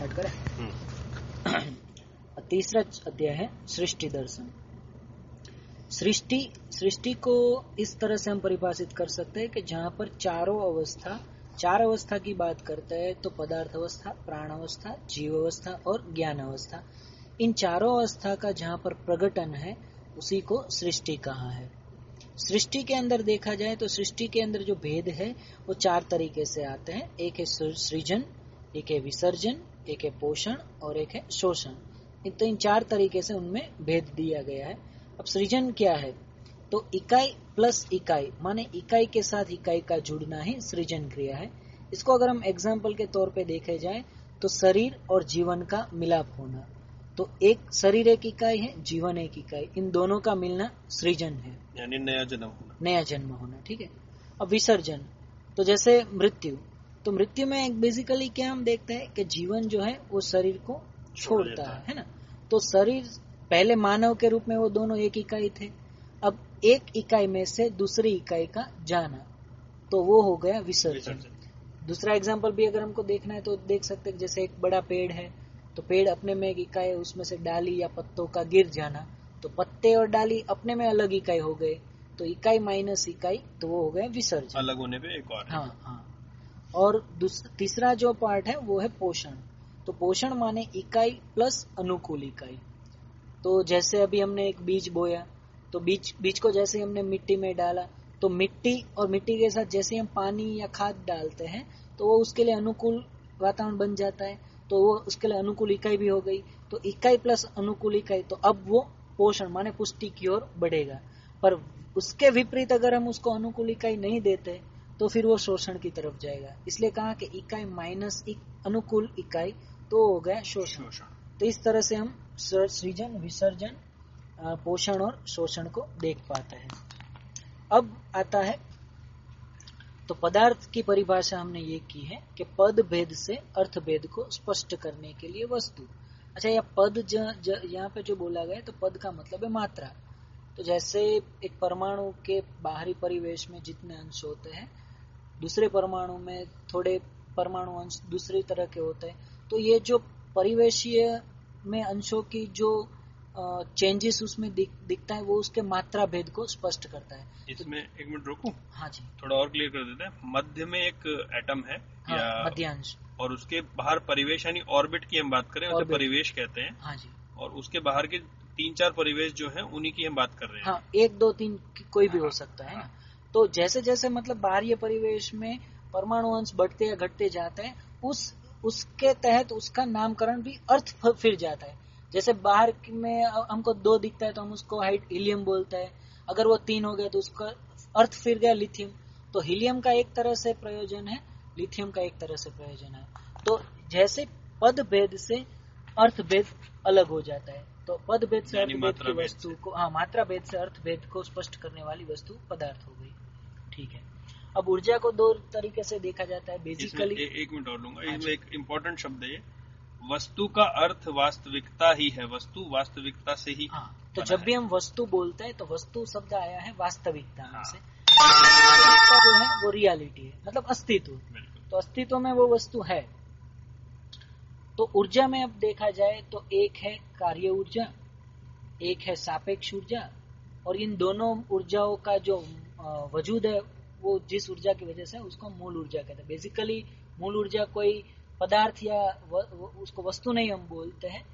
Start करें। हम्म, तीसरा अध्याय है सृष्टि दर्शन। सृष्टि सृष्टि को इस तरह से हम परिभाषित कर सकते हैं कि जहाँ पर चारों अवस्था चार अवस्था की बात करते हैं तो पदार्थ अवस्था प्राण अवस्था जीव अवस्था और ज्ञान अवस्था। इन चारों अवस्था का जहाँ पर प्रकटन है उसी को सृष्टि कहा है। सृष्टि के अंदर देखा जाए तो सृष्टि के अंदर जो भेद है वो चार तरीके से आते हैं। एक है सृजन एक है विसर्जन एक है पोषण और एक है शोषण। इन तो इन चार तरीके से उनमें भेद दिया गया है। अब सृजन क्या है? तो इकाई प्लस इकाई माने इकाई के साथ इकाई का जुड़ना ही सृजन क्रिया है। इसको अगर हम एग्ज़ाम्पल के तौर पे देखे जाए तो शरीर और जीवन का मिलाप होना। तो एक शरीर एक इकाई है जीवन एक इकाई। इन दोनों का मिलना सृजन है। यानी नया जन्म होना। नया जन्म होना ठीक है? अब विसर्जन। तो जैसे मृत्यु तो मृत्यु में एक बेसिकली क्या हम देखते हैं कि जीवन जो है वो शरीर को छोड़ता है। है ना? तो शरीर पहले मानव के रूप में वो दोनों एक इकाई थे। अब एक इकाई में से दूसरी इकाई का जाना तो वो हो गया विसर्जन। दूसरा एग्ज़ाम्पल भी अगर हमको देखना है तो देख सकते हैं जैसे एक बड़ा पेड़ है तो पेड़ अपने में एक इकाई उसमें से डाली या पत्तों का गिर जाना तो पत्ते और डाली अपने में अलग इकाई हो गए तो इकाई माइनस इकाई तो वो हो गए विसर्जन। अलग होने पे एक और हाँ हाँ। और तीसरा जो पार्ट है, वो है पोषण। तो पोषण माने इकाई प्लस अनुकूल इकाई। तो जैसे अभी हमने एक बीज बोया तो बीज बीज को जैसे हमने मिट्टी में डाला तो मिट्टी और मिट्टी के साथ जैसे हम पानी या खाद डालते हैं तो वो उसके लिए अनुकूल वातावरण बन जाता है तो वो उसके लिए अनुकूल इकाई भी हो गई। तो इकाई प्लस अनुकूल इकाई तो अब वो पोषण माने पुष्टि की ओर बढ़ेगा। पर उसके विपरीत अगर हम उसको अनुकूल इकाई नहीं देते तो फिर वो शोषण की तरफ़ जाएगा। इसलिए कहा कि इकाई माइनस अनुकूल इकाई तो हो गया शोषण। तो इस तरह से हम सृजन विसर्जन पोषण और शोषण को देख पाते हैं। अब आता है तो पदार्थ की परिभाषा हमने ये की है कि पद भेद से अर्थ भेद को स्पष्ट करने के लिए वस्तु। अच्छा यह पद यहाँ पे जो बोला गया तो पद का मतलब है मात्रा। तो जैसे एक परमाणु के बाहरी परिवेश में जितने अंश होते हैं दूसरे परमाणु में थोड़े परमाणु अंश दूसरी तरह के होते हैं। तो ये जो परिवेशीय में अंशों की जो चेंजेस उसमें दिख, दिखता है वो उसके मात्रा भेद को स्पष्ट करता है। इसमें एक मिनट रोकू? हाँ जी। थोड़ा और क्लियर कर देते हैं। मध्य में एक एटम है हाँ, या मध्यांश। और उसके बाहर परिवेश यानी ऑर्बिट की हम बात करें उसे परिवेश कहते हैं। हाँ जी। और उसके बाहर के तीन चार परिवेश जो है उन्हीं की हम बात कर रहे हैं। हाँ एक दो तीन कोई भी हाँ, हो सकता है हाँ, तो जैसे जैसे मतलब बाहरी परिवेश में परमाणु अंश बढ़ते या घटते जाते हैं उस उसके तहत उसका नामकरण भी अर्थ फिर जाता है। जैसे बाहर में हमको दो दिखता है तो हम उसको हाइट हीलियम बोलते हैं। अगर वो तीन हो गया तो उसका अर्थ फिर गया लिथियम। तो हीलियम का एक तरह से प्रयोजन है लिथियम का एक तरह से प्रयोजन है। तो जैसे पद भेद से अर्थ भेद अलग हो जाता है। तो पद भेद से अर्थ भेद की वस्तु को हाँ मात्रा भेद से अर्थ भेद को स्पष्ट करने वाली वस्तु पदार्थ हो गई। ठीक है। अब ऊर्जा को दो तरीके से देखा जाता है बेसिकली एक मिनट और लूँगा। हाँ इसमें एक इम्पोर्टेंट शब्द है। वस्तु का अर्थ वास्तविकता ही है। वस्तु वास्तविकता से ही हाँ, तो जब भी हम वस्तु बोलते हैं तो वस्तु शब्द आया है वास्तविकता हाँ, से। वास्तविकता जो है वो रियलिटी है। मतलब अस्तित्व। तो अस्तित्व में वो वस्तु है। तो ऊर्जा में अब देखा जाए तो एक है कार्य ऊर्जा एक है सापेक्ष ऊर्जा और इन दोनों ऊर्जाओं का जो वजूद है वो जिस ऊर्जा की वजह से उसको मूल ऊर्जा कहते हैं। बेसिकली मूल ऊर्जा कोई पदार्थ या व, व, उसको वस्तु नहीं हम बोलते हैं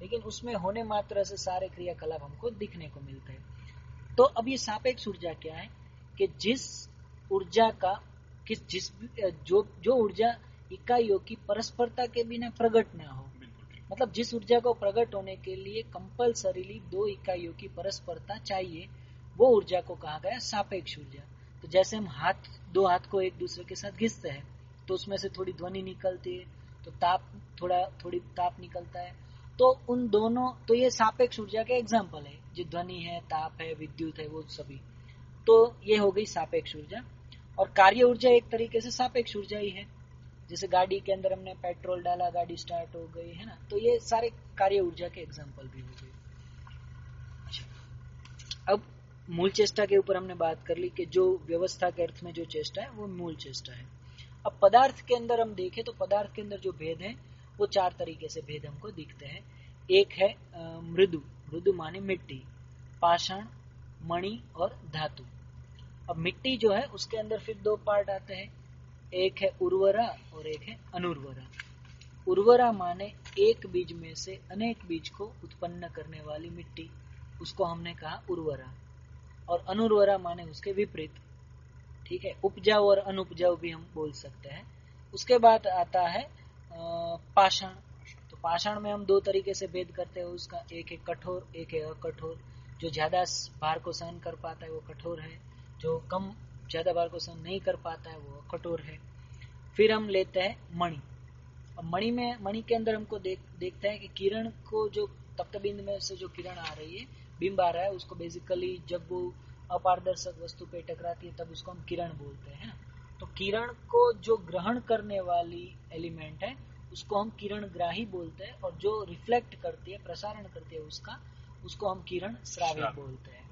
लेकिन उसमें होने मात्र से सारे क्रियाकलाप हमको दिखने को मिलते हैं। तो अब ये सापेक्ष ऊर्जा क्या है कि जिस ऊर्जा का किस जिस जो जो ऊर्जा इकाइयों की परस्परता के बिना प्रकट ना हो मतलब जिस ऊर्जा को प्रकट होने के लिए कंपलसरीली दो इकाइयों की परस्परता चाहिए वो ऊर्जा को कहा गया सापेक्ष ऊर्जा। तो जैसे हम हाथ, दो हाथ को एक दूसरे के साथ घिसते हैं तो उसमें से थोड़ी ध्वनि निकलती है तो ताप, थोड़ा, थोड़ी ताप निकलता है। तो उन दोनों तो ये सापेक्ष ऊर्जा के एग्ज़ाम्पल है, जो ध्वनि है, ताप है, विद्युत है, वो सभी। तो ये हो गई सापेक्ष ऊर्जा। और कार्य ऊर्जा एक तरीके से सापेक्ष ऊर्जा ही है। जैसे गाड़ी के अंदर हमने पेट्रोल डाला, गाड़ी स्टार्ट हो गई, है ना? तो ये सारे कार्य ऊर्जा के एग्ज़ाम्पल भी हो गए। अच्छा। अब मूल चेष्टा के ऊपर हमने बात कर ली कि जो व्यवस्था के अर्थ में जो चेष्टा है, वो मूल चेष्टा है। अब पदार्थ के अंदर हम देखें तो पदार्थ के अंदर जो भेद है, वो चार तरीके से भेद हमको दिखते हैं। एक है मृदु। मृदु माने मिट्टी, पाषाण, मणि और धातु। अब मिट्टी जो है, उसके अंदर फिर दो पार्ट आते हैं। एक है उर्वरा और एक है अनुर्वरा। उर्वरा माने एक बीज में से अनेक बीज को उत्पन्न करने वाली मिट्टी, उसको हमने कहा उर्वरा। और अनुर्वरा माने उसके विपरीत। ठीक है? उपजाऊ और अनुपजाऊ भी हम बोल सकते हैं। उसके बाद आता है पाषाण। तो पाषाण में हम दो तरीके से भेद करते हैं। उसका एक है कठोर, एक है अकठोर। जो ज़्यादा भार को सहन कर पाता है वो कठोर है। जो कम ज़्यादा भार को सहन नहीं कर पाता है वो कठोर है। फिर हम लेते हैं मणि। अब मणि में, मणि के अंदर हमको देख, देखते हैं कि किरण को जो तप्तबिंद में से जो किरण आ रही है बिंब आ रहा है उसको बेसिकली जब वो अपारदर्शक वस्तु पे टकराती है तब उसको हम किरण बोलते हैं ना? तो किरण को जो ग्रहण करने वाली एलिमेंट है उसको हम किरण ग्राही बोलते हैं और जो रिफ्लेक्ट करती है प्रसारण करती है उसका उसको हम किरण श्राव्य बोलते हैं।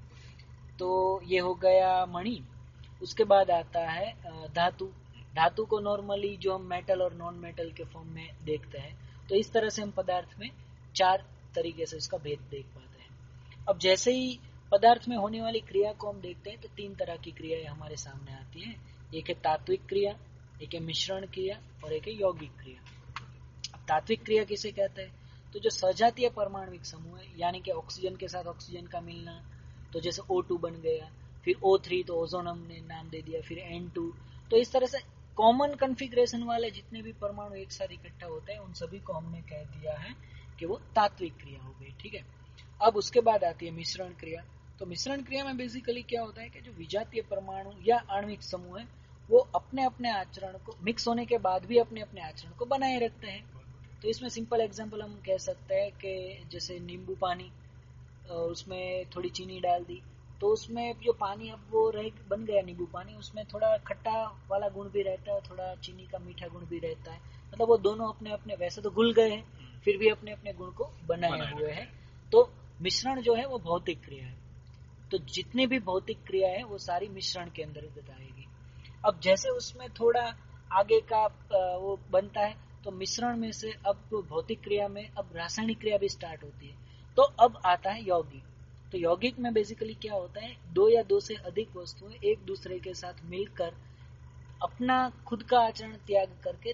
तो ये हो गया मणि। उसके बाद आता है धातु। धातु को नॉर्मली जो हम मेटल और नॉन मेटल के फॉर्म में देखते हैं तो इस तरह से हम पदार्थ में चार तरीके से उसका भेद देख पाते हैं। अब जैसे ही पदार्थ में होने वाली क्रिया को हम देखते हैं तो तीन तरह की क्रियाएँ हमारे सामने आती हैं। एक है तात्विक क्रिया, एक है मिश्रण क्रिया और एक है यौगिक क्रिया। अब तात्विक क्रिया किसे कहते हैं? तो जो सजातीय परमाणविक समूह है, यानी कि ऑक्सीजन के साथ ऑक्सीजन का मिलना तो जैसे O2 बन गया, फिर O3 तो ओजोन हमने नाम दे दिया, फिर N2 तो इस तरह से कॉमन कन्फिग्रेशन वाले जितने भी परमाणु एक साथ इकट्ठा होते हैं, उन सभी को हमने कह दिया है कि वो तात्विक क्रिया हो गई, ठीक है? अब उसके बाद आती है मिश्रण क्रिया। तो मिश्रण क्रिया में बेसिकली क्या होता है कि जो विजातीय परमाणु या आणविक समूह है वो अपने अपने आचरण को मिक्स होने के बाद भी अपने अपने आचरण को बनाए रखते हैं। तो इसमें सिंपल एग्ज़ाम्पल हम कह सकते हैं कि जैसे नींबू पानी उसमें थोड़ी चीनी डाल दी। तो उसमें जो पानी अब वो रह बन गया नींबू पानी उसमें थोड़ा खट्टा वाला गुण भी रहता है थोड़ा चीनी का मीठा गुण भी रहता है। मतलब वो दोनों अपने अपने वैसे तो घुल गए हैं फिर भी अपने अपने गुण को बनाए हुए हैं। तो मिश्रण जो है वो भौतिक क्रिया है। तो जितनी भी भौतिक क्रिया है, वो सारी मिश्रण के अंदर आएगी अब जैसे उसमें थोड़ा आगे का वो बनता है तो मिश्रण में से अब भौतिक क्रिया में, अब रासायनिक क्रिया भी स्टार्ट होती है। तो अब आता है यौगिक। तो यौगिक में बेसिकली क्या होता है, दो या दो से अधिक वस्तुएँ एक दूसरे के साथ मिलकर अपना खुद का आचरण त्याग करके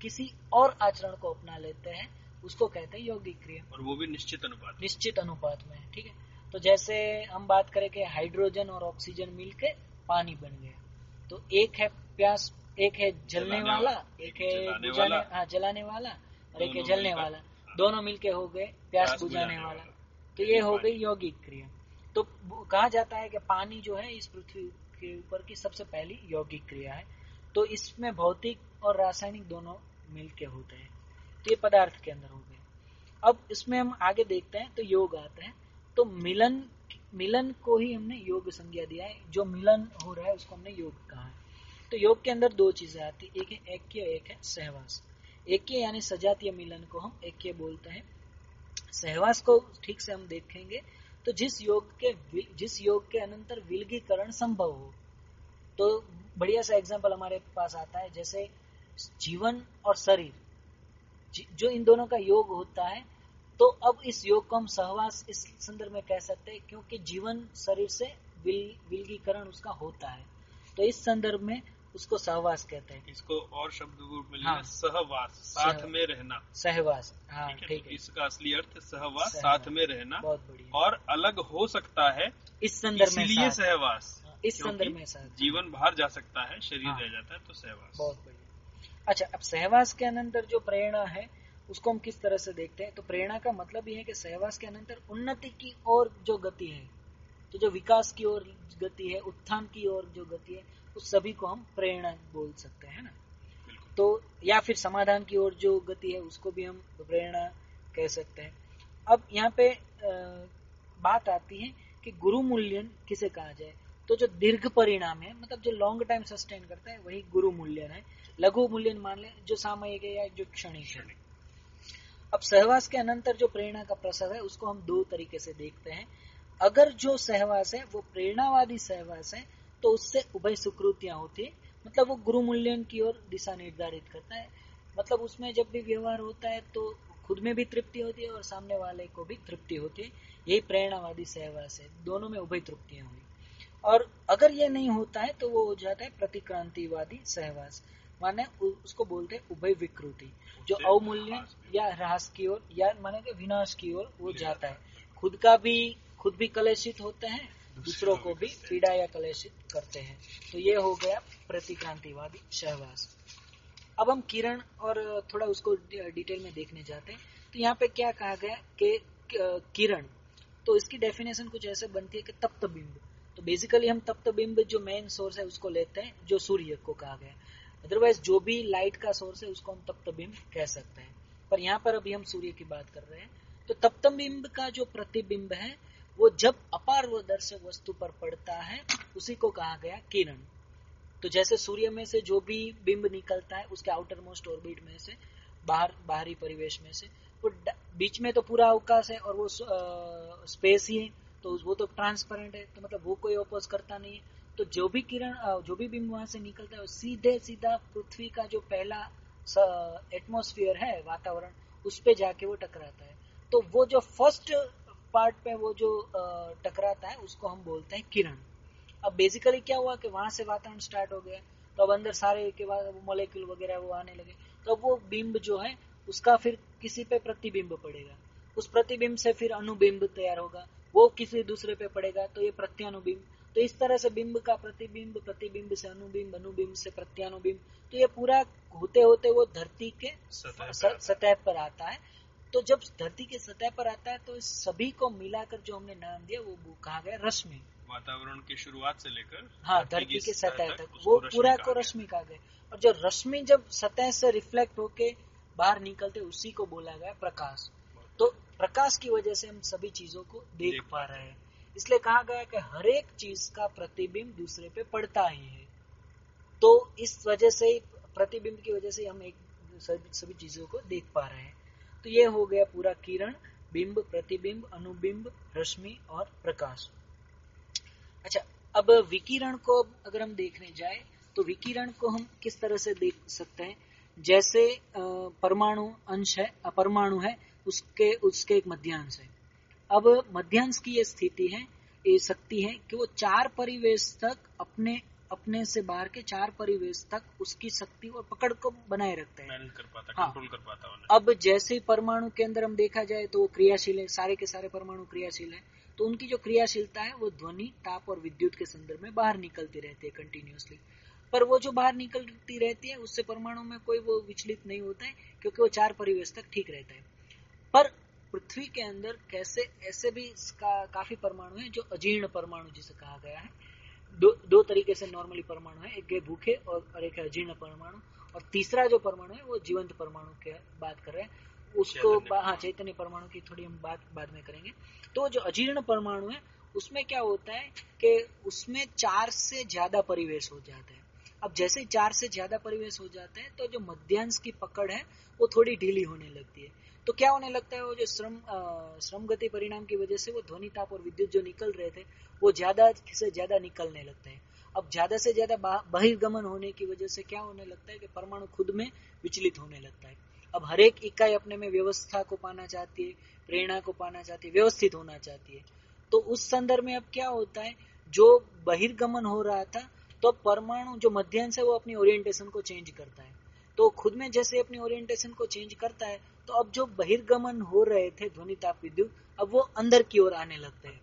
किसी और आचरण को अपना लेते हैं। उसको कहते हैं यौगिक क्रिया। और वो भी निश्चित अनुपात निश्चित अनुपात में ठीक है? तो जैसे हम बात करें कि हाइड्रोजन और ऑक्सीजन मिलके पानी बन गया तो एक है प्यास एक है जलने वाला एक है बुझाने हाँ जलाने वाला और एक है जलने वाला। दोनों मिलके हो गए प्यास बुझाने वाला। तो ये हो गई यौगिक क्रिया। तो कहा जाता है कि पानी जो है इस पृथ्वी के ऊपर की सबसे पहली यौगिक क्रिया है। तो इसमें भौतिक और रासायनिक दोनों मिलके होते हैं। ये पदार्थ के अंदर हो गए। अब इसमें हम आगे देखते हैं तो योग आता है। तो मिलन मिलन को ही हमने योग संज्ञा दिया है। जो मिलन हो रहा है, उसको हमने योग कहा है। तो योग के अंदर दो चीज़ें आती एक है एक है सहवास। ऐक्य यानी सजातीय मिलन को हम ऐक्य बोलते हैं। सहवास को ठीक से हम देखेंगे तो जिस योग के जिस योग के अनंतर विलगीकरण संभव हो तो बढ़िया सा एग्ज़ाम्पल हमारे पास आता है, जैसे जीवन और शरीर। जो इन दोनों का योग होता है तो अब इस योग को हम सहवास इस संदर्भ में कह सकते हैं क्योंकि जीवन शरीर से विल, विलगीकरण उसका होता है। तो इस संदर्भ में उसको सहवास कहते हैं। इसको और शब्द रूप में हाँ, सहवास साथ में रहना। सहवास हाँ ठीक है, तो इसका असली अर्थ सहवास साथ में रहना। बहुत बढ़िया। और अलग हो सकता है इस संदर्भ में इसलिए सहवास हाँ, इस संदर्भ में जीवन बाहर जा सकता है शरीर हाँ। रह जाता है तो सहवास। बहुत बढ़िया। अच्छा अब सहवास के अनंतर जो प्रेरणा है उसको हम किस तरह से देखते हैं? तो प्रेरणा का मतलब ये है कि सहवास के अनंतर उन्नति की ओर जो गति है तो जो विकास की ओर गति है उत्थान की ओर जो गति है उस सभी को हम प्रेरणा बोल सकते हैं ना? तो या फिर समाधान की ओर जो गति है उसको भी हम प्रेरणा कह सकते हैं। अब यहाँ पे बात आती है कि गुरु मूल्यन किसे कहा जाए? तो जो दीर्घ परिणाम है मतलब जो लॉन्ग टाइम सस्टेन करता है वही गुरु मूल्यन है। लघु मूल्यन मान ले, जो सामयिक है या जो क्षणिक है। अब सहवास के अनंतर जो प्रेरणा का प्रसव है, उसको हम दो तरीके से देखते हैं। अगर जो सहवास है, वो प्रेरणावादी सहवास है तो उससे उभय सुकृतियाँ होती है। मतलब वो गुरु मूल्यन की ओर दिशा निर्धारित करता है। मतलब उसमें जब भी व्यवहार होता है तो खुद में भी तृप्ति होती है और सामने वाले को भी तृप्ति होती है। यही प्रेरणावादी सहवास है। दोनों में उभय तृप्तियाँ हुई और अगर ये नहीं होता है तो वो हो जाता है प्रतिक्रांतिवादी सहवास। माने उसको बोलते हैं उभय विकृति। जो अवमूल्य या ह्रास की ओर या माने के विनाश की ओर वो जाता है। खुद का भी खुद भी कलेशित होते हैं दूसरों को भी पीड़ा या कलेशित करते हैं। तो ये हो गया प्रतिक्रांतिवादी सहवास अब हम किरण और थोड़ा उसको डिटेल में देखने जाते हैं। तो यहाँ पे क्या कहा गया कि किरण तो इसकी डेफिनेशन कुछ ऐसे बनती है कि तप्त बिंब तो बेसिकली हम तप्त बिंब जो मेन सोर्स है उसको लेते हैं जो सूर्य को कहा गया। अदरवाइज़ जो भी लाइट का सोर्स है, उसको हम तप्त बिंब कह सकते हैं। पर यहाँ पर अभी हम सूर्य की बात कर रहे हैं। तो तप्त बिंब का जो प्रतिबिंब है, वो जब अपार दर्शक वस्तु पर पड़ता है, उसी को कहा गया किरण। तो जैसे सूर्य में से जो भी बिंब निकलता है, उसके आउटर मोस्ट ऑर्बिट में से, बाहर, बाहरी परिवेश में से, वो बीच में तो पूरा अवकाश है और वो स्पेस ही है। तो वो तो ट्रांसपेरेंट है। तो मतलब वो कोई अपोज करता नहीं है। तो जो भी किरण जो भी बिंब वहाँ से निकलता है सीधे सीधा पृथ्वी का जो पहला एटमोस्फियर है वातावरण, उस पे जाके वो टकराता है। तो वो जो फ़र्स्ट पार्ट पे वो जो टकराता है, उसको हम बोलते हैं किरण। अब बेसिकली क्या हुआ कि वहाँ से वातावरण स्टार्ट हो गया तो अब अंदर सारे के बाद मोलिक्यूल वगैरह वो आने लगे। तो वो बिंब जो है, उसका फिर किसी पे प्रतिबिंब पड़ेगा। उस प्रतिबिंब से फिर अनुबिंब तैयार होगा, वो किसी दूसरे पे पड़ेगा तो ये प्रत्यानुबिंब तो इस तरह से बिंब का प्रतिबिंब प्रतिबिंब से अनुबिंब अनुबिंब से प्रत्यानुबिंब तो ये पूरा होते होते वो धरती के सतह पर आता है। तो जब धरती के सतह पर आता है तो इस सभी को मिलाकर जो हमने नाम दिया वो कहा गया रश्मि। वातावरण की शुरुआत से लेकर हाँ धरती के सतह तक, वो पूरा को रश्मि कहा गया। और जो रश्मि जब सतह से रिफ्लेक्ट होके बाहर निकलते उसी को बोला गया प्रकाश। तो प्रकाश की वजह से हम सभी चीज़ों को देख पा रहे हैं। इसलिए कहा गया कि हर एक चीज़ का प्रतिबिंब दूसरे पे पड़ता ही है। तो इस वजह से प्रतिबिंब की वजह से हम एक सभी चीज़ों को देख पा रहे हैं। तो ये हो गया पूरा किरण, बिंब, प्रतिबिंब, अनुबिंब, रश्मि और प्रकाश। अच्छा अब विकिरण को अगर हम देखने जाए तो विकिरण को हम किस तरह से देख सकते हैं? जैसे परमाणु अंश है, अपरमाणु है, उसके उसके एक मध्यांश है। अब मध्यांश की ये स्थिति है ये शक्ति है कि वो चार परिवेश तक अपने अपने से बाहर के चार परिवेश तक उसकी शक्ति और पकड़ को बनाए रखते हैं। कर पाता हाँ, कंट्रोल कर पाता अब जैसे परमाणु के अंदर हम देखा जाए तो वो क्रियाशील है सारे के सारे परमाणु क्रियाशील है तो उनकी जो क्रियाशीलता है वो ध्वनि ताप और विद्युत के संदर्भ में बाहर निकलती रहती है कंटिन्यूसली पर वो जो बाहर निकलती रहती है उससे परमाणु में कोई वो विचलित नहीं होता है क्योंकि वो चार परिवेश तक ठीक रहता है। पर पृथ्वी के अंदर कैसे ऐसे भी इसका काफ़ी परमाणु है जो अजीर्ण परमाणु जिसे कहा गया है। दो दो तरीके से नॉर्मली परमाणु है एक है भूखे और एक है अजीर्ण परमाणु। और तीसरा जो परमाणु है वो जीवंत परमाणु की बात कर रहे हैं। उसको हाँ चैतन्य परमाणु की थोड़ी हम बात बाद में करेंगे। तो जो अजीर्ण परमाणु है उसमें क्या होता है कि उसमें चार से ज़्यादा परिवेश हो जाता है। अब जैसे चार से ज़्यादा परिवेश हो जाता है तो जो मध्यांश की पकड़ है वो थोड़ी ढीली होने लगती है। तो क्या होने लगता है वो जो श्रम श्रम गति परिणाम की वजह से वो ध्वनि ताप और विद्युत जो निकल रहे थे, वो ज़्यादा से ज़्यादा निकलने लगते हैं। अब ज़्यादा से ज़्यादा बहिर्गमन होने की वजह से क्या होने लगता है कि परमाणु खुद में विचलित होने लगता है। अब हर एक इकाई अपने में व्यवस्था को पाना चाहती है, प्रेरणा को पाना चाहती है, व्यवस्थित होना चाहती है। तो उस संदर्भ में अब क्या होता है, जो बहिर्गमन हो रहा था तो परमाणु जो मध्यांश है वो अपनी ओरिएंटेशन को चेंज करता है। तो खुद में जैसे अपनी ओरिएंटेशन को चेंज करता है तो अब जो बहिर्गमन हो रहे थे ध्वनि ताप विद्युत अब वो अंदर की ओर आने लगते हैं।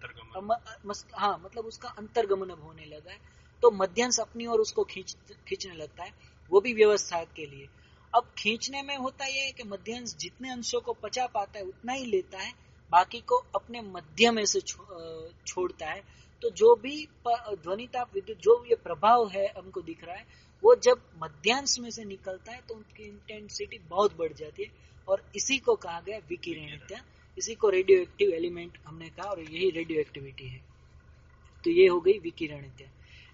हाँ मतलब उसका अंतर्गमन अब होने लगा है। तो मध्यांश अपनी ओर उसको खींच खींचने लगता है वो भी व्यवस्था के लिए। अब खींचने में होता यह है कि मध्यांश जितने अंशों को पचा पाता है उतना ही लेता है बाकी को अपने मध्य में से छोड़ता है। तो जो भी ध्वनि ताप विद्युत जो ये प्रभाव है हमको दिख रहा है वो जब मध्यांश में से निकलता है तो उनकी इंटेंसिटी बहुत बढ़ जाती है। और इसी को कहा गया विकिरणित्या। इसी को रेडियो एक्टिव एलिमेंट हमने कहा, और यही रेडियो एक्टिविटी है। तो ये हो गई विकिरणित्या।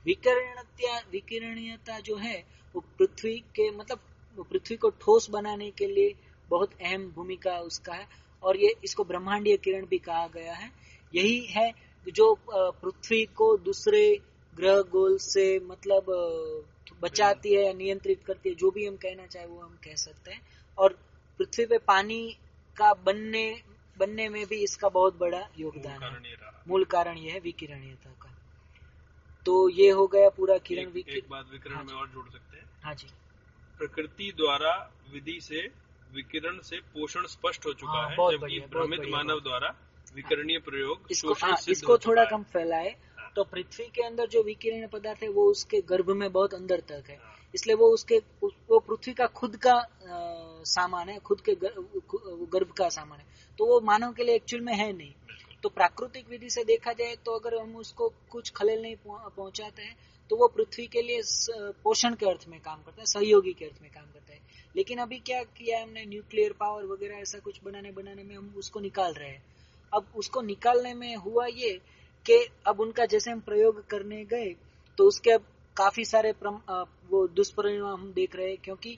विकिरणत्या, विकिरणीयता जो है, वो पृथ्वी के मतलब पृथ्वी को ठोस बनाने के लिए बहुत अहम भूमिका उसका है। और ये, इसको ब्रह्मांडीय किरण भी कहा गया है। यही है जो पृथ्वी को दूसरे ग्रह गोल से मतलब बचाती है नियंत्रित करती है जो भी हम कहना चाहे वो हम कह सकते हैं। और पृथ्वी पे पानी का बनने बनने में भी इसका बहुत बड़ा योगदान है। मूल कारण यह है विकिरणीयता का। तो ये हो गया पूरा किरण एक बात विकिरण हाँ में और जोड़ सकते हैं? हाँ जी। प्रकृति द्वारा विधि से विकिरण से पोषण स्पष्ट हो चुका हाँ, है जबकि भ्रमित मानव द्वारा विकरणीय प्रयोग इसको, हाँ, इसको थोड़ा कम फैलाए। तो पृथ्वी के अंदर जो विकिरण पदार्थ है वो उसके गर्भ में बहुत अंदर तक है। हाँ। इसलिए वो उसके वो पृथ्वी का खुद का आ, सामान है खुद के गर्भ का सामान है। तो वो मानव के लिए एक्चुअल में है नहीं। तो प्राकृतिक विधि से देखा जाए तो अगर हम उसको कुछ खलेल नहीं पहुंचाते हैं तो वो पृथ्वी के लिए पोषण के अर्थ में काम करता है सहयोगी के अर्थ में काम करता है। लेकिन अभी क्या किया हमने न्यूक्लियर पावर वगैरह ऐसा कुछ बनाने बनाने में हम उसको निकाल रहे हैं। अब उसको निकालने में हुआ ये कि अब उनका जैसे हम प्रयोग करने गए तो उसके अब काफ़ी सारे वो दुष्परिणाम हम देख रहे हैं क्योंकि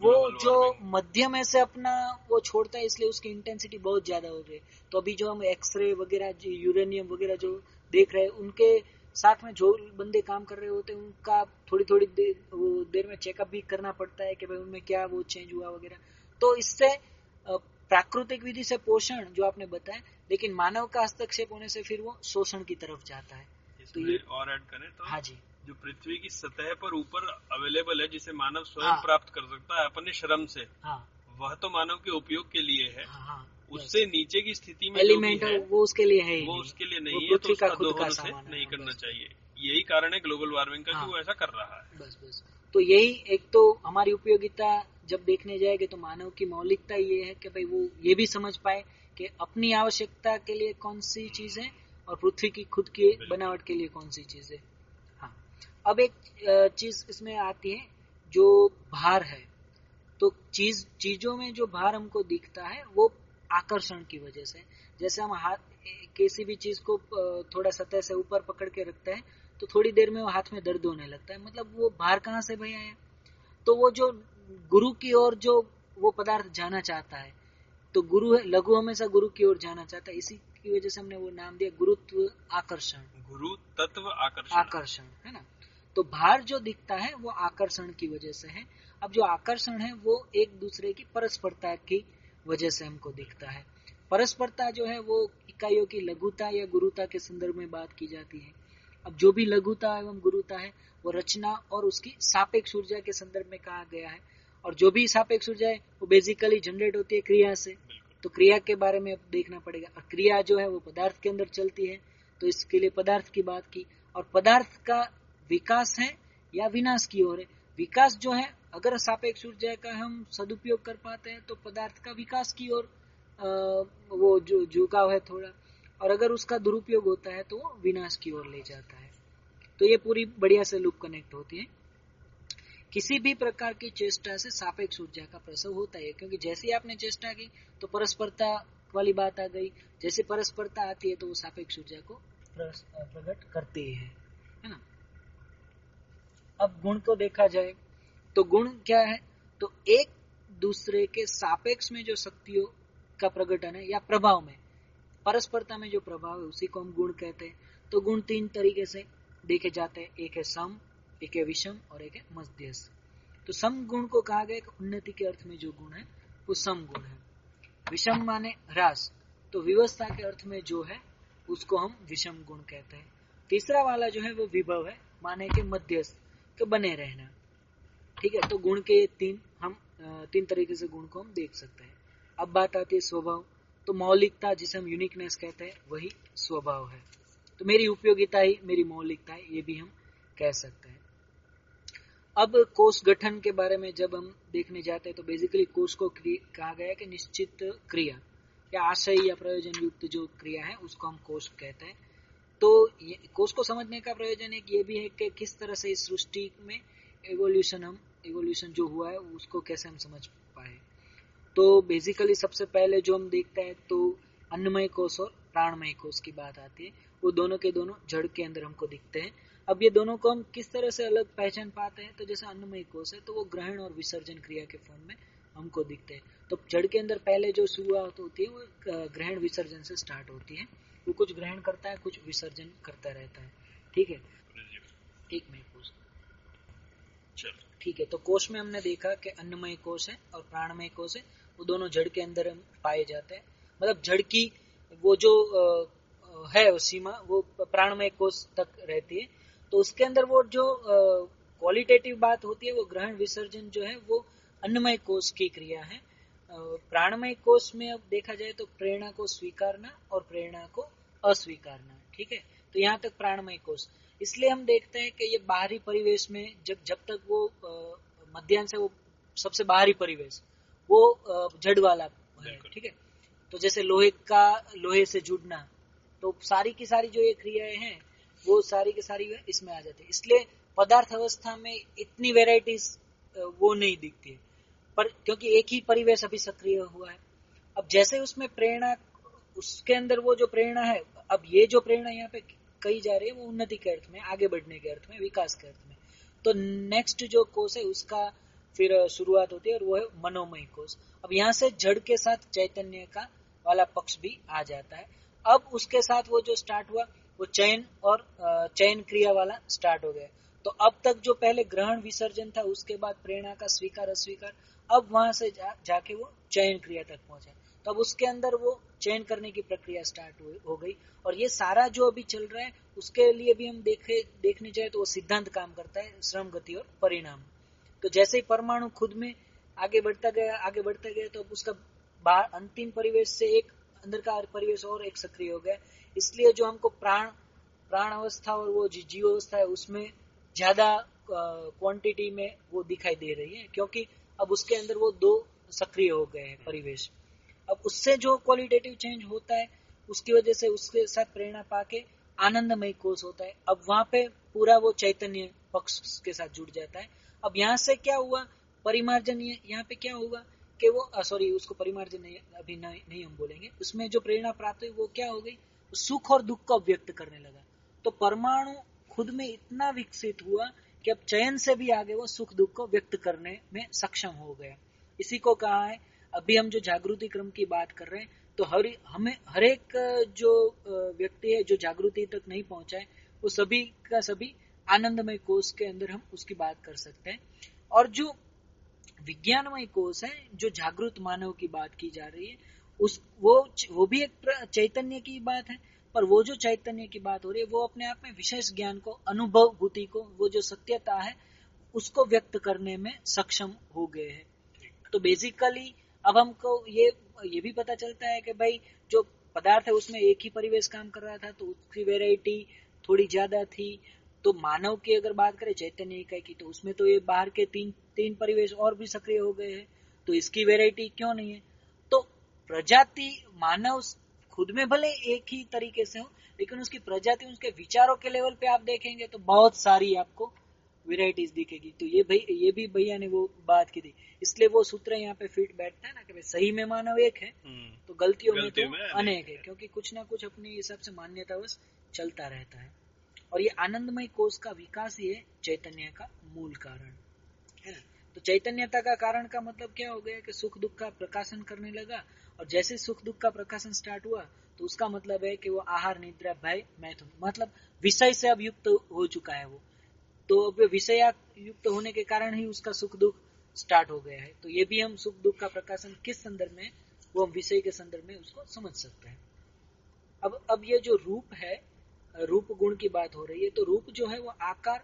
वो जो मध्यम में से अपना वो छोड़ता है इसलिए उसकी इंटेंसिटी बहुत ज़्यादा हो रही है। तो अभी जो हम एक्सरे वगैरह यूरेनियम वगैरह जो देख रहे हैं उनके साथ में जो बंदे काम कर रहे होते हैं उनका थोड़ी थोड़ी देर वो देर में चेकअप भी करना पड़ता है कि भाई उनमें क्या वो चेंज हुआ वगैरह। तो इससे प्राकृतिक विधि से पोषण जो आपने बताया लेकिन मानव का हस्तक्षेप होने से फिर वो शोषण की तरफ़ जाता है। तो ये और ऐड करें तो हाँ जी। जो पृथ्वी की सतह पर ऊपर अवेलेबल है जिसे मानव स्वयं हाँ, प्राप्त कर सकता है अपने श्रम से हाँ, वह तो मानव के उपयोग के लिए है। हाँ, हाँ, उससे नीचे की स्थिति में एलिमेंट वो उसके लिए है वो उसके लिए नहीं है तो उसका दोहन से नहीं करना चाहिए। यही कारण है ग्लोबल वार्मिंग का कि हाँ। वो ऐसा कर रहा है। बस बस। तो यही एक तो हमारी उपयोगिता जब देखने जाएँगे तो मानव की मौलिकता ये है कि भाई वो ये भी समझ पाए कि अपनी आवश्यकता के लिए कौन सी चीज़ है और पृथ्वी की खुद की बनावट के लिए कौन सी चीज़। है। हाँ अब एक चीज़ इसमें आती है जो भार है। तो चीज़ चीज़ों में जो भार हमको दिखता है वो आकर्षण की वजह से। जैसे हम हाथ किसी भी चीज़ को थोड़ा सतह से ऊपर पकड़ के रखते हैं तो थोड़ी देर में वो हाथ में दर्द होने लगता है। मतलब वो भार कहाँ से भाई आया? तो वो जो गुरु की ओर जो वो पदार्थ जाना चाहता है तो गुरु है लघु हमेशा गुरु की ओर जाना चाहता है इसी की वजह से हमने वो नाम दिया गुरुत्व आकर्षण। गुरु तत्व आकर्षण। आकर्षण है ना? तो भार जो दिखता है वो आकर्षण की वजह से है। अब जो आकर्षण है वो एक दूसरे की परस्परता की वजह से हमको दिखता है। परस्परता जो है वो इकाइयों की लघुता या गुरुता के संदर्भ में बात की जाती है। अब जो भी लघुता एवं गुरुता है वो रचना और उसकी सापेक्ष ऊर्जा के संदर्भ में कहा गया है। और जो भी सापेक्ष ऊर्जा है वो बेसिकली जनरेट होती है क्रिया से। तो क्रिया के बारे में अब देखना पड़ेगा। और क्रिया जो है वो पदार्थ के अंदर चलती है तो इसके लिए पदार्थ की बात की। और पदार्थ का विकास है या विनाश की ओर है? विकास जो है अगर सापेक्ष ऊर्जा का हम सदुपयोग कर पाते हैं तो पदार्थ का विकास की ओर वो जो झुकाव है थोड़ा। और अगर उसका दुरुपयोग होता है तो वो विनाश की ओर ले जाता है। तो ये पूरी बढ़िया से लूप कनेक्ट होती है। किसी भी प्रकार की चेष्टा से सापेक्ष ऊर्जा का प्रसव होता है क्योंकि जैसे ही आपने चेष्टा की तो परस्परता वाली बात आ गई। जैसे परस्परता आती है तो वो सापेक्ष ऊर्जा को प्रकट करते है है ना? अब गुण को देखा जाए तो गुण क्या है? तो एक दूसरे के सापेक्ष में जो शक्तियों का प्रकटन है, या प्रभाव में, परस्परता में जो प्रभाव है, उसी को हम गुण कहते हैं। तो गुण तीन तरीके से देखे जाते हैं। एक है सम एक है विषम और एक है मध्यस्थ तो सम गुण को कहा गया उन्नति के अर्थ में जो गुण है, वो सम गुण है। विषम माने ह्रास। तो व्यवस्था के अर्थ में जो है, उसको हम विषम गुण कहते हैं। तीसरा वाला जो है, वो विभव है, माने के मध्यस्थ के बने रहना। ठीक है तो गुण के तीन, हम तीन तरीके से गुण को हम देख सकते हैं। अब बात आती है स्वभाव। तो मौलिकता, जिसे हम यूनिकनेस कहते हैं, वही स्वभाव है। तो मेरी उपयोगिता ही, मेरी मौलिकता है, ये भी हम कह सकते हैं। अब कोष गठन के बारे में जब हम देखने जाते हैं तो बेसिकली कोष को कहा गया कि निश्चित क्रिया या आशय या प्रयोजन युक्त जो क्रिया है, उसको हम कोष कहते हैं। तो कोष को समझने का प्रयोजन एक ये भी है कि किस तरह से इस सृष्टि में एवोल्यूशन हम एवोल्यूशन जो हुआ है, उसको कैसे हम समझ पाए। तो बेसिकली सबसे पहले जो हम देखते हैं तो अन्नमय कोष और प्राणमय कोष की बात आती है। वो दोनों के दोनों जड़ के अंदर हमको दिखते हैं। अब ये दोनों को हम किस तरह से अलग पहचान पाते हैं? तो जैसे अन्नमय कोष है तो वो ग्रहण और विसर्जन क्रिया के फॉर्म में हमको दिखते हैं। तो जड़ के अंदर पहले जो शुरुआत होती है वो ग्रहण विसर्जन से स्टार्ट होती है। वो कुछ ग्रहण करता है कुछ विसर्जन करता रहता है। ठीक है? एक मिनट पूछ ठीक है तो कोष में हमने देखा कि अन्नमय कोष है और प्राणमय कोष है। वो दोनों जड़ के अंदर पाए जाते हैं। मतलब जड़ की वो जो है सीमा वो प्राणमय कोष तक रहती है। तो उसके अंदर वो जो क्वालिटेटिव बात होती है वो ग्रहण विसर्जन जो है वो अन्नमय कोष की क्रिया है। प्राणमय कोष में अब देखा जाए तो प्रेरणा को स्वीकारना और प्रेरणा को अस्वीकारना ठीक है? तो यहाँ तक प्राणमय कोष। इसलिए हम देखते हैं कि ये बाहरी परिवेश में जब जब तक वो मध्यान्ह से वो सबसे बाहरी परिवेश वो जड़ वाला है ठीक है? तो जैसे लोहे का लोहे से जुड़ना तो सारी की सारी जो ये क्रियाएँ हैं वो सारी की सारी इसमें आ जाती है। इसलिए पदार्थ अवस्था में इतनी वेराइटीज वो नहीं दिखती है। पर क्योंकि एक ही परिवेश अभी सक्रिय हुआ है। अब जैसे उसमें प्रेरणा, उसके अंदर वो जो प्रेरणा है, अब ये जो प्रेरणा यहाँ पे कही जा रही है, वो उन्नति के अर्थ में, आगे बढ़ने के अर्थ में, विकास के अर्थ में। तो नेक्स्ट जो कोष है, उसका फिर शुरुआत होती है और वो है मनोमय कोष अब यहाँ से जड़ के साथ चैतन्य का वाला पक्ष भी आ जाता है। अब उसके साथ वो जो स्टार्ट हुआ वो चयन और चयन क्रिया वाला स्टार्ट हो गया। तो अब तक जो पहले ग्रहण विसर्जन था उसके बाद प्रेरणा का स्वीकार अस्वीकार अब वहाँ से जा, जाके वो चयन क्रिया तक पहुँचा। तब उसके अंदर वो चयन करने की प्रक्रिया स्टार्ट हो गई। और ये सारा जो अभी चल रहा है उसके लिए भी हम देखे देखने जाए तो वो सिद्धांत काम करता है श्रम गति और परिणाम। तो जैसे ही परमाणु खुद में आगे बढ़ता गया आगे बढ़ता गया तो अब उसका अंतिम परिवेश से एक अंदर का परिवेश और एक सक्रिय हो गया। इसलिए जो हमको प्राण प्राण अवस्था और वो जीव अवस्था है, उसमें ज़्यादा क्वांटिटी में वो दिखाई दे रही है, क्योंकि अब उसके अंदर वो दो सक्रिय हो गए हैं परिवेश। अब उससे जो क्वालिटेटिव चेंज होता है, उसकी वजह से उसके साथ प्रेरणा पाके आनंदमय कोष होता है। अब वहाँ पे पूरा वो चैतन्य पक्ष के साथ जुड़ जाता है। अब यहाँ से क्या हुआ? परिमार्जन यहाँ पे क्या होगा कि वो सॉरी उसको परिमार्जन नहीं अभी नहीं, नहीं हम बोलेंगे। उसमें जो प्रेरणा प्राप्त हुई वो क्या हो गई? सुख और दुख को व्यक्त करने लगा। तो परमाणु खुद में इतना विकसित हुआ कि अब चयन से भी आगे वो सुख दुख को व्यक्त करने में सक्षम हो गया। इसी को कहा है अभी हम जो जागृति क्रम की बात कर रहे हैं तो हर हमें हर एक जो व्यक्ति है जो जागृति तक नहीं पहुँचा है वो सभी का सभी आनंदमय कोष के अंदर हम उसकी बात कर सकते हैं। और जो विज्ञानमय कोष है, जो जागृत मानव की बात की जा रही है। उस, वो वो भी एक चैतन्य की बात है, पर वो जो चैतन्य की बात हो रही है, वो अपने आप में विशेष ज्ञान को अनुभव भूति को, वो जो सत्यता है, उसको व्यक्त करने में सक्षम हो गए हैं। तो बेसिकली अब हमको ये ये भी पता चलता है कि भाई, जो पदार्थ है, उसमें एक ही परिवेश काम कर रहा था तो उसकी वेराइटी थोड़ी ज़्यादा थी तो मानव की अगर बात करें चैतन्य इकाई की तो उसमें तो ये बाहर के तीन तीन परिवेश और भी सक्रिय हो गए हैं तो इसकी वेराइटी क्यों नहीं है? तो प्रजाति मानव खुद में भले एक ही तरीके से हो लेकिन उसकी प्रजाति उसके विचारों के लेवल पे आप देखेंगे तो बहुत सारी आपको वेराइटीज दिखेगी। तो ये भाई ये भी भैया ने वो बात की थी। इसलिए वो सूत्र यहाँ पे फिट बैठता है ना कि भाई सही में मानव एक है हम्म। तो गलतियों में तो अनेक है। क्योंकि कुछ ना कुछ अपने हिसाब से मान्यता बस चलता रहता है। और ये आनंदमय कोष का विकास है चैतन्य का मूल कारण, है ना? तो चैतन्यता का कारण का मतलब क्या हो गया कि सुख दुख का प्रकाशन करने लगा और जैसे सुख दुख का प्रकाशन स्टार्ट हुआ तो उसका मतलब है कि वो आहार, निद्रा, भय मैथुन मतलब विषय से अब युक्त हो चुका है वो। तो अब विषय युक्त होने के कारण ही उसका सुख दुख स्टार्ट हो गया है। तो ये भी हम सुख दुख का प्रकाशन किस संदर्भ में, वो हम विषय के संदर्भ में उसको समझ सकते हैं। अब अब ये जो रूप है रूप गुण की बात हो रही है तो रूप जो है वो आकार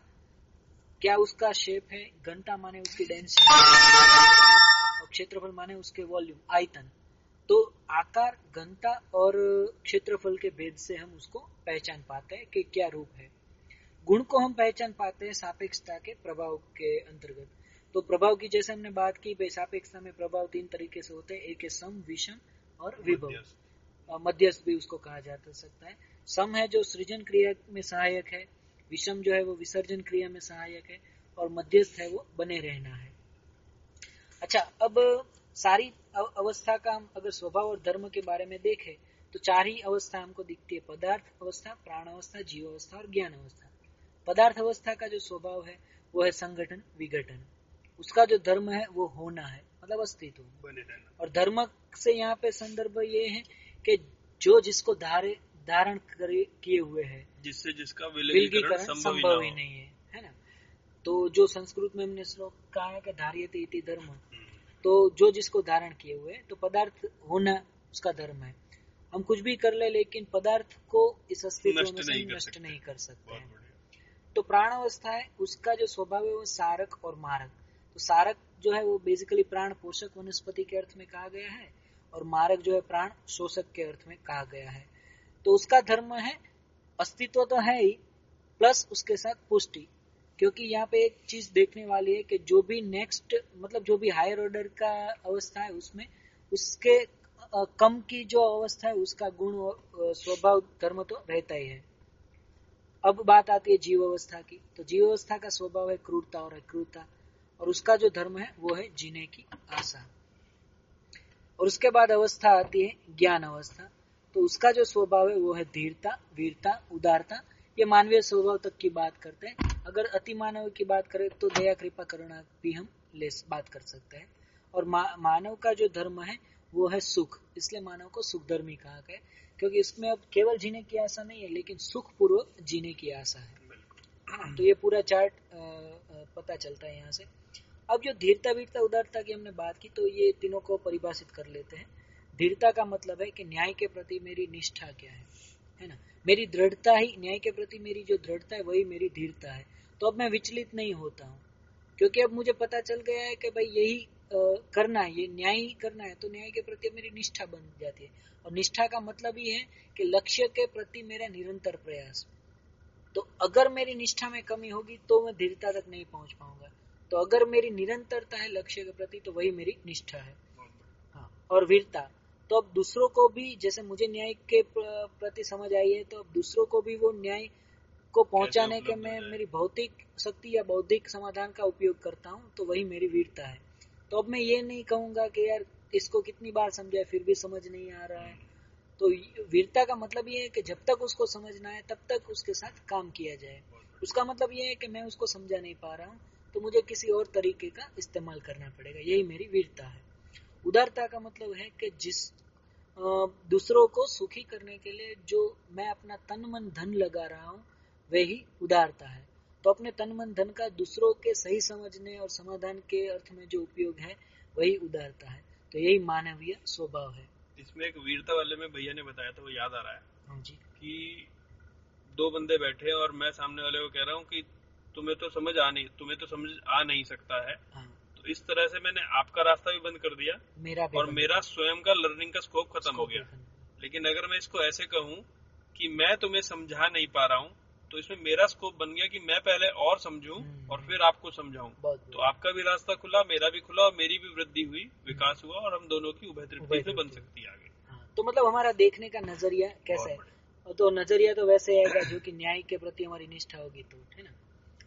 क्या उसका शेप है घंटा माने उसकी डेंसिटी और क्षेत्रफल माने उसके वॉल्यूम आयतन। तो आकार घनता और क्षेत्रफल के भेद से हम उसको पहचान पाते हैं कि क्या रूप है। गुण को हम पहचान पाते हैं सापेक्षता के प्रभाव के अंतर्गत। तो प्रभाव की जैसे हमने बात की भाई सापेक्षता में प्रभाव तीन तरीके से होते हैं एक है सम विषम और विभव। मध्यस्थ भी उसको कहा जा सकता है। सम है जो सृजन क्रिया में सहायक है विषम जो है वो विसर्जन क्रिया में सहायक है और मध्यस्थ है वो बने रहना है। अच्छा अब सारी अवस्था का हम अगर स्वभाव और धर्म के बारे में देखें तो चार ही अवस्था हमको दिखती है पदार्थ अवस्था प्राण अवस्था जीव अवस्था और ज्ञान अवस्था। पदार्थ अवस्था का जो स्वभाव है वो है संगठन विघटन। उसका जो धर्म है वो होना है मतलब अस्तित्व। और धर्म से यहाँ पे संदर्भ ये है कि जो जिसको धारे धारण किए हुए है। जिससे जिसका विलगीकरण संभव ही नहीं है है ना? तो जो संस्कृत में हमने श्लोक कहा है कि धार्य इति धर्म तो जो जिसको धारण किए हुए तो पदार्थ होना उसका धर्म है। हम कुछ भी कर ले लेकिन पदार्थ को इस अस्तित्व में से नष्ट नहीं कर सकते हैं। तो प्राण अवस्था है उसका जो स्वभाव है वो सारक और मारक। तो सारक जो है वो बेसिकली प्राण पोषक वनस्पति के अर्थ में कहा गया है और मारक जो है प्राण शोषक के अर्थ में कहा गया है। तो उसका धर्म है, अस्तित्व तो है ही, प्लस उसके साथ पुष्टि। क्योंकि यहाँ पे एक चीज़ देखने वाली है कि जो भी नेक्स्ट मतलब जो भी हायर ऑर्डर का अवस्था है उसमें, उसके कम की जो अवस्था है, उसका गुण स्वभाव, धर्म तो रहता ही है। अब बात आती है जीव अवस्था की। तो जीव अवस्था का स्वभाव है क्रूरता और अक्रूरता, और उसका जो धर्म है, वो है जीने की आशा। और उसके बाद अवस्था आती है ज्ञान अवस्था। तो उसका जो स्वभाव है वो है धीरता वीरता उदारता। ये मानवीय स्वभाव तक की बात करते हैं। अगर अति मानव की बात करें तो दया कृपा करुणा भी हम ले बात कर सकते हैं। और मा, मानव का जो धर्म है वो है सुख। इसलिए मानव को सुख धर्मी कहा गया क्योंकि इसमें अब केवल जीने की आशा नहीं है लेकिन सुख पूर्वक जीने की आशा है। तो ये पूरा चार्ट पता चलता है यहाँ से। अब जो धीरता वीरता उदारता की हमने बात की तो ये तीनों को परिभाषित कर लेते हैं। धीरता का मतलब है कि न्याय के प्रति मेरी निष्ठा क्या है? है ना? मेरी दृढ़ता ही, न्याय के प्रति मेरी जो दृढ़ता है, वही मेरी धीरता है। तो अब मैं विचलित नहीं होता हूँ। क्योंकि अब मुझे पता चल गया है कि भाई यही करना है, ये न्याय करना है तो न्याय के प्रति मेरी निष्ठा बन जाती है। और निष्ठा का मतलब ये है कि लक्ष्य के प्रति मेरा निरंतर प्रयास। तो अगर मेरी निष्ठा में कमी होगी तो मैं धीरता तक नहीं पहुँच पाऊँगा। तो अगर मेरी निरंतरता है लक्ष्य के प्रति तो वही मेरी निष्ठा है। हाँ और वीरता। तो अब दूसरों को भी जैसे मुझे न्याय के प्रति समझ आई है तो अब दूसरों को भी वो न्याय को पहुँचाने के मैं मेरी भौतिक शक्ति या बौद्धिक समाधान का उपयोग करता हूँ तो वही मेरी वीरता है। तो अब मैं ये नहीं कहूँगा कि यार इसको कितनी बार समझाए फिर भी समझ नहीं आ रहा है। तो वीरता का मतलब ये है कि जब तक उसको समझना है तब तक उसके साथ काम किया जाए। उसका मतलब ये है कि मैं उसको समझा नहीं पा रहा हूँ तो मुझे किसी और तरीके का इस्तेमाल करना पड़ेगा। यही मेरी वीरता है। उदारता का मतलब है कि जिस दूसरों को सुखी करने के लिए जो मैं अपना तन मन धन लगा रहा हूँ वही उदारता है। तो अपने तन मन धन का दूसरों के सही समझने और समाधान के अर्थ में जो उपयोग है वही उदारता है। तो यही मानवीय स्वभाव है। इसमें एक वीरता वाले में भैया ने बताया था वो याद आ रहा है। हाँ जी। कि दो बंदे बैठे और मैं सामने वाले को कह रहा हूँ कि तुम्हें तो समझ आ नहीं तुम्हें तो समझ आ नहीं सकता है। हाँ। तो इस तरह से मैंने आपका रास्ता भी बंद कर दिया मेरा और मेरा स्वयं का लर्निंग का स्कोप खत्म हो गया। लेकिन अगर मैं इसको ऐसे कहूँ कि मैं तुम्हें समझा नहीं पा रहा हूँ तो इसमें मेरा स्कोप बन गया कि मैं पहले और समझूं हम्म। और फिर आपको समझाऊं। तो आपका भी रास्ता खुला मेरा भी खुला और मेरी भी वृद्धि हुई विकास हुआ और हम दोनों की उभय तृप्ति से बन सकती है आगे। हाँ, तो मतलब हमारा देखने का नज़रिया कैसा है? तो नज़रिया तो वैसे आएगा जो कि न्याय के प्रति हमारी निष्ठा होगी तो है ना?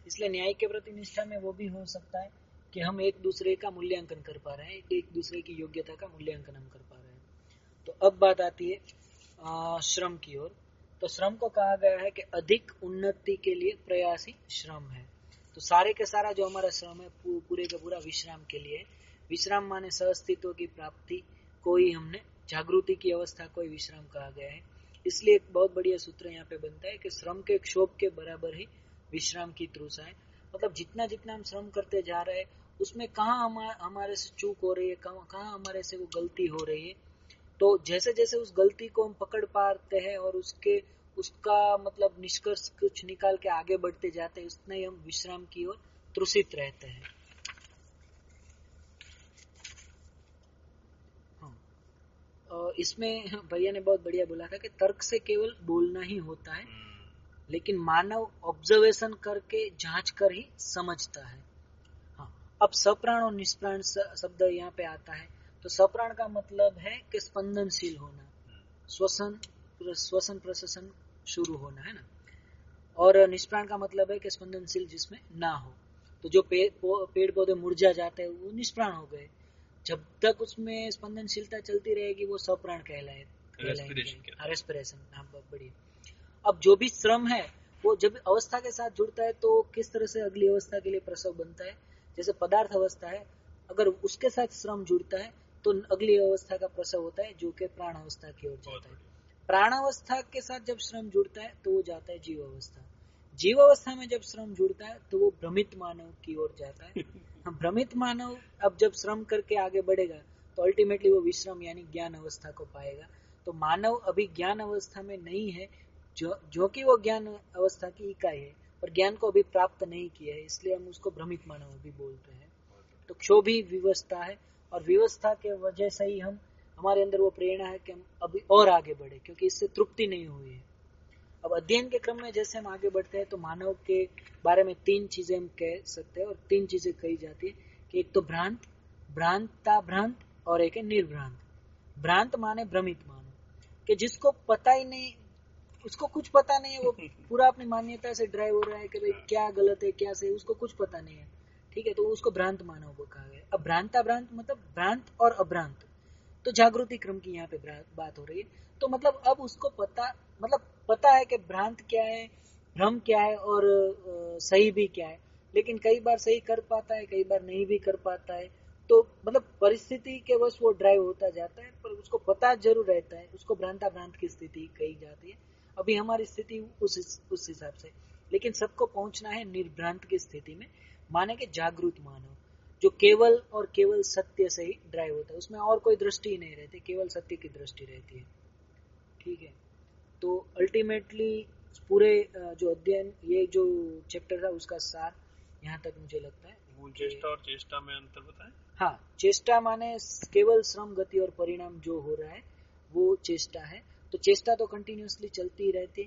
इसलिए न्याय के प्रति निष्ठा में वो भी हो सकता है। कि हम एक दूसरे का मूल्यांकन कर पा रहे हैं, एक दूसरे की योग्यता का मूल्यांकन हम कर पा रहे हैं। तो अब बात आती है श्रम की ओर। तो श्रम को कहा गया है कि अधिक उन्नति के लिए प्रयास ही श्रम है। तो सारे के सारा जो हमारा श्रम है पूरे का पूरा विश्राम के लिए विश्राम माने सहअस्तित्व की प्राप्ति को ही हमने जागृति की अवस्था को ही विश्राम कहा गया है। इसलिए एक बहुत बढ़िया सूत्र यहाँ पे बनता है कि श्रम के क्षोभ के बराबर ही विश्राम की त्रुषा है। मतलब जितना जितना हम श्रम करते जा रहे हैं उसमें कहा हमारे से चूक हो रही है कहाँ हमारे से वो गलती हो रही है। तो जैसे जैसे उस गलती को हम पकड़ पाते हैं और उसके उसका मतलब निष्कर्ष कुछ निकाल के आगे बढ़ते जाते हैं उतना ही हम विश्राम की ओर त्रुषित रहते हैं। हाँ। इसमें भैया ने बहुत बढ़िया बोला था कि तर्क से केवल बोलना ही होता है लेकिन मानव ऑब्जर्वेशन करके जाँच कर ही समझता है। अब सप्राण और निष्प्राण शब्द यहाँ पे आता है। तो सप्राण का मतलब है कि स्पंदनशील होना। श्वसन श्वसन प्रश्वसन शुरू होना है ना? और निष्प्राण का मतलब है कि स्पंदनशील जिसमें ना हो। तो जो पेड़ पौधे मुरझा जाते हैं वो निष्प्राण हो गए। जब तक उसमें स्पंदनशीलता चलती रहेगी वो सप्राण कहलाए रेस्पिरेशन हाँ। बढ़िया। अब जो भी श्रम है वो जब अवस्था के साथ जुड़ता है तो किस तरह से अगली अवस्था के लिए प्रसव बनता है? जैसे पदार्थ अवस्था है अगर उसके साथ श्रम जुड़ता है तो अगली अवस्था का प्रसव होता है जो कि प्राण अवस्था की ओर जाता है। प्राण अवस्था के साथ जब श्रम जुड़ता है तो वो जाता है जीव अवस्था जीव अवस्था में जब श्रम जुड़ता है तो वो भ्रमित मानव की ओर जाता है। हम भ्रमित मानव अब जब श्रम करके आगे बढ़ेगा तो अल्टीमेटली वो विश्रम यानी ज्ञान अवस्था को पाएगा। तो मानव अभी ज्ञान अवस्था में नहीं है जो जो कि वो ज्ञान अवस्था की इकाई है। और ज्ञान को अभी प्राप्त नहीं किया है, इसलिए हम उसको भ्रमित मानव भी बोलते हैं। तो क्षोभ ही व्यवस्था है, और व्यवस्था के वजह से ही हम, हमारे अंदर वो प्रेरणा है कि हम अभी और आगे बढ़े, क्योंकि इससे तृप्ति नहीं हुई है। अब अध्ययन के क्रम में जैसे हम आगे बढ़ते हैं तो मानव के बारे में तीन चीज़ें हम कह सकते हैं, और तीन चीज़ें कही जाती है कि एक तो भ्रांत भ्रांता भ्रांत और एक है निर्भ्रांत। भ्रांत माने भ्रमित मानो, कि जिसको पता ही नहीं उसको कुछ पता नहीं है, वो पूरा अपनी मान्यता से ड्राइव हो रहा है कि भाई क्या गलत है, क्या सही उसको कुछ पता नहीं है। ठीक है तो उसको भ्रांत मानव को कहा गया अब भ्रांता भ्रांत मतलब भ्रांत और अभ्रांत। तो जागृति क्रम की यहाँ पे बात हो रही है। तो मतलब अब उसको पता मतलब पता है कि भ्रांत क्या है, भ्रम क्या है और सही भी क्या है। लेकिन कई बार सही कर पाता है, कई बार नहीं भी कर पाता है। तो मतलब परिस्थिति के वश वो ड्राइव होता जाता है, पर उसको पता ज़रूर रहता है, उसको भ्रांता भ्रांत की स्थिति कही जाती है। अभी हमारी स्थिति उस उस हिसाब से। लेकिन सबको पहुँचना है निर्भ्रांत की स्थिति में माने के जागरूक मानव जो केवल और केवल सत्य से ही ड्राइव होता है। उसमें और कोई दृष्टि ही नहीं रहती केवल सत्य की दृष्टि रहती है। ठीक है? तो अल्टीमेटली पूरे जो अध्ययन ये जो चैप्टर था उसका सार यहाँ तक मुझे लगता है चेष्टा और चेष्टा में अंतर बताए। हाँ चेष्टा माने केवल श्रम गति और परिणाम जो हो रहा है वो चेष्टा है। तो चेष्टा तो कंटिन्यूसली चलती रहती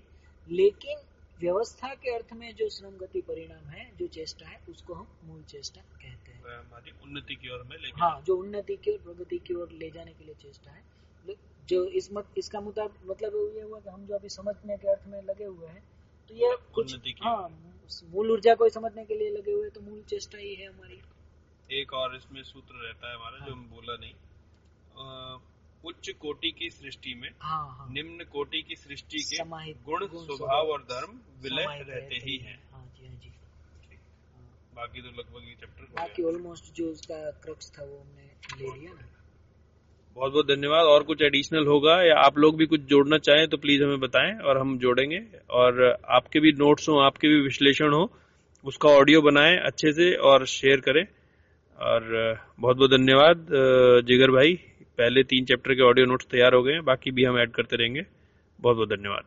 लेकिन व्यवस्था के अर्थ में जो श्रम गति परिणाम है जो चेष्टा है उसको हम मूल चेष्टा कहते हैं। हमारी उन्नति की ओर में लेकिन हाँ जो उन्नति की ओर प्रगति की ओर ले जाने के लिए चेष्टा है। जो इस मत, इसका मुताबिक मतलब ये हुआ कि हम जो अभी समझने के अर्थ में लगे हुए हैं तो ये कुछ हाँ मूल ऊर्जा को समझने के लिए लगे हुए तो मूल चेष्टा ही है हमारी। एक और इसमें सूत्र रहता है हमारा हाँ। जो हम बोला नहीं। उच्च कोटि की सृष्टि में हाँ, हाँ। निम्न कोटि की सृष्टि के गुण, गुण स्वभाव और धर्म विलय रहते, रहते ही हैं। हाँ। जी हाँ जी। बाकी तो लगभग ये चैप्टर बाकी ऑलमोस्ट जो उसका क्रक्स था वो हमने ले लिया ना। बहुत बहुत धन्यवाद। और कुछ एडिशनल होगा या आप लोग भी कुछ जोड़ना चाहें तो प्लीज़ हमें बताएँ और हम जोड़ेंगे। और आपके भी नोट्स हो आपके भी विश्लेषण हो उसका ऑडियो बनाएँ अच्छे से और शेयर करें। और बहुत बहुत धन्यवाद जिगर भाई। पहले तीन चैप्टर के ऑडियो नोट्स तैयार हो गए हैं, बाकी भी हम ऐड करते रहेंगे। बहुत बहुत धन्यवाद।